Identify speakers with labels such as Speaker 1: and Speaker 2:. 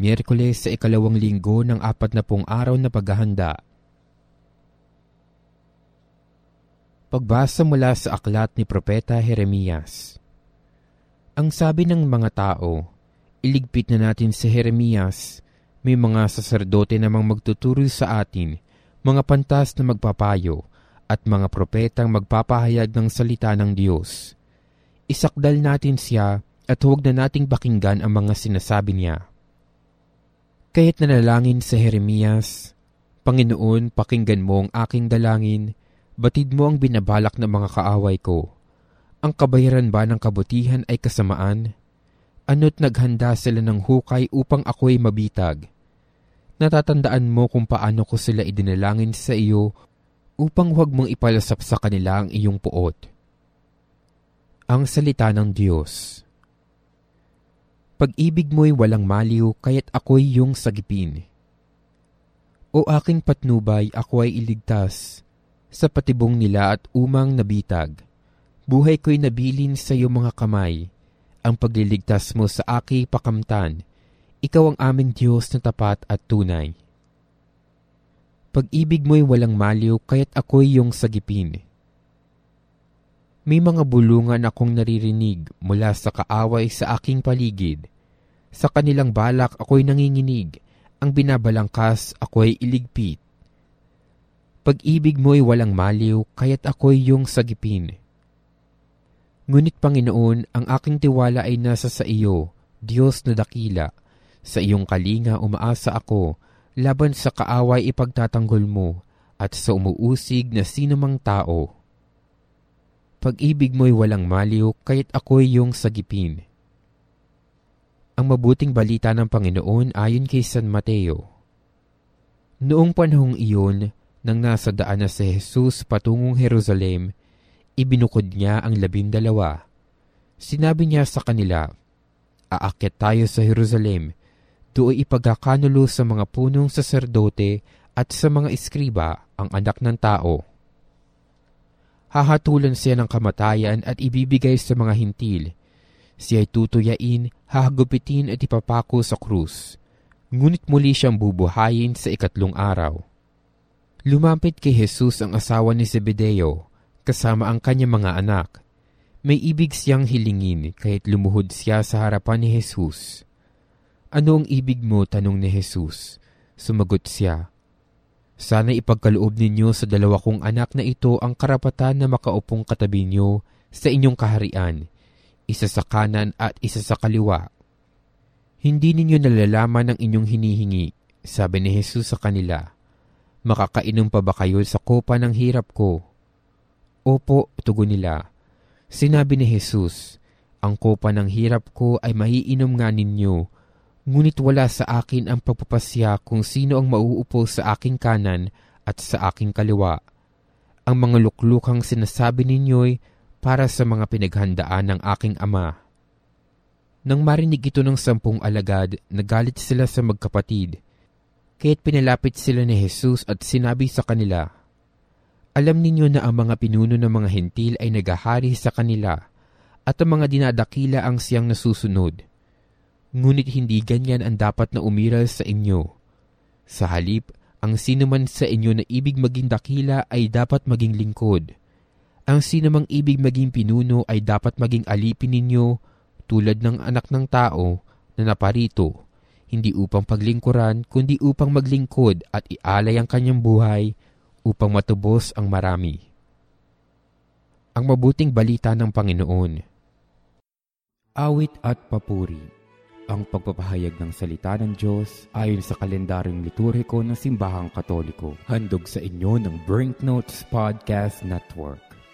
Speaker 1: Miyerkules sa ikalawang linggo ng apat na pong araw na paghahanda. Pagbasa mula sa aklat ni Propeta Jeremias. Ang sabi ng mga tao, iligpit na natin si Jeremias, may mga saserdote namang magtuturo sa atin, mga pantas na magpapayo, at mga propetang magpapahayag ng salita ng Diyos. Isakdal natin siya at huwag na nating pakinggan ang mga sinasabi niya. Kaya't nanalangin sa Jeremias, Panginoon, pakinggan mo ang aking dalangin, batid mo ang binabalak ng mga kaaway ko. Ang kabayaran ba ng kabutihan ay kasamaan? Ano't naghanda sila ng hukay upang ako'y mabitag? Natatandaan mo kung paano ko sila idinalangin sa iyo upang huwag mong ipalasap sa kanila ang iyong puot. Ang Salita ng Diyos Pag-ibig mo'y walang maliw, kaya't ako'y yung sagipin. O aking patnubay, ako ay iligtas, sa patibong nila at umang nabitag. Buhay ko'y nabilin sa iyong mga kamay, ang pagliligtas mo sa aki pakamtan, ikaw ang aming Diyos na tapat at tunay. Pag-ibig mo'y walang maliw, kaya't ako'y yung sagipin. May mga bulungan akong naririnig mula sa kaaway sa aking paligid. Sa kanilang balak ako'y nanginginig, ang binabalangkas ako'y iligpit. Pag-ibig mo'y walang maliw, kaya't ako'y yung sagipin. Ngunit Panginoon, ang aking tiwala ay nasa sa iyo, Diyos na dakila. Sa iyong kalinga umaasa ako, laban sa kaaway ipagtatanggol mo at sa umuusig na sinumang tao. Pag-ibig mo'y walang maliw, kahit ako'y yung sagipin. Ang mabuting balita ng Panginoon ayon kay San Mateo. Noong panahong iyon, nang nasa daan na si Jesus patungong Jerusalem, ibinukod niya ang labindalawa. Sinabi niya sa kanila, Aakyat tayo sa Jerusalem, do'y ipagkakanulo sa mga punong saserdote at sa mga iskriba ang anak ng tao. Hahatulan siya ng kamatayan at ibibigay sa mga hintil. Siya ay tutuyain, hahagupitin at ipapako sa krus. Ngunit muli siyang bubuhayin sa ikatlong araw. Lumapit kay Jesus ang asawa ni Zebedeo, kasama ang kanyang mga anak. May ibig siyang hilingin kahit lumuhod siya sa harapan ni Jesus. Ano ang ibig mo? Tanong ni Jesus. Sumagot siya, Sana ipagkaloob ninyo sa dalawa kong anak na ito ang karapatan na makaupong katabi nyo sa inyong kaharian, isa sa kanan at isa sa kaliwa. Hindi ninyo nalalaman ang inyong hinihingi, sabi ni Jesus sa kanila. Makakainom pa ba kayo sa kopa ng hirap ko? Opo, tugon nila. Sinabi ni Jesus, ang kopa ng hirap ko ay maiinom nga ninyo, Ngunit wala sa akin ang pagpapasya kung sino ang mauupo sa aking kanan at sa aking kaliwa. Ang mga luklukang sinasabi ninyo'y para sa mga pinaghandaan ng aking ama. Nang marinig ito ng sampung alagad, nagalit sila sa magkapatid. Kaya't pinalapit sila ni Jesus at sinabi sa kanila, Alam ninyo na ang mga pinuno ng mga hentil ay nagahari sa kanila, at ang mga dinadakila ang siyang nasusunod Ngunit hindi ganyan ang dapat na umiral sa inyo. Sa halip, ang sino man sa inyo na ibig maging dakila ay dapat maging lingkod. Ang sino mang ibig maging pinuno ay dapat maging alipin ninyo tulad ng anak ng tao na naparito, hindi upang paglingkuran kundi upang maglingkod at ialay ang kanyang buhay upang matubos ang marami. Ang mabuting balita ng Panginoon Awit at Papuri ang pagpapahayag ng salita ng Diyos ayon sa kalendaryong liturhiko ng Simbahang Katoliko. Handog sa inyo ng Brinknotes Podcast Network.